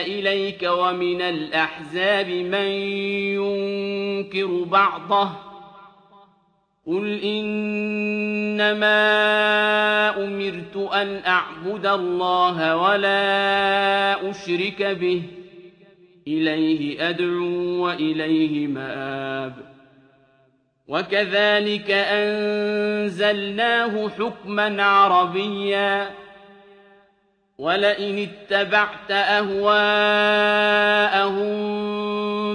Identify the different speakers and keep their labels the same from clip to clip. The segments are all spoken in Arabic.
Speaker 1: إِلَيْكَ وَمِنَ الْأَحْزَابِ مَن يُنكِرُ بَعْضَهُ ۚ قُلْ إِنَّمَا أُمِرْتُ أَنْ أَعْبُدَ اللَّهَ وَلَا أُشْرِكَ بِهِ ۚ إِلَيْهِ أَدْعُو وَإِلَيْهِ مَآبِ وَكَذَٰلِكَ أَنزَلْنَاهُ حُكْمًا عَرَبِيًّا ۚ وَلَئِنِ اتَّبَعْتَ أَهْوَاءَهُم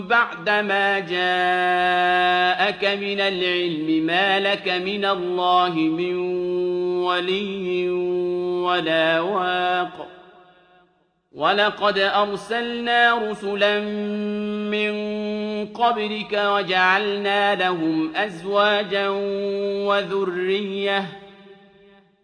Speaker 1: بَعْدَمَا جَاءَكَ مِنَ الْعِلْمِ مَا لَكَ مِنَ اللَّهِ مِن وَلِيٍّ وَلَا وَاقٍ وَلَقَدْ أَرْسَلْنَا رُسُلًا مِّن قَبْلِكَ وَجَعَلْنَا لَهُمْ أَزْوَاجًا وَذُرِّيَّةً ۚ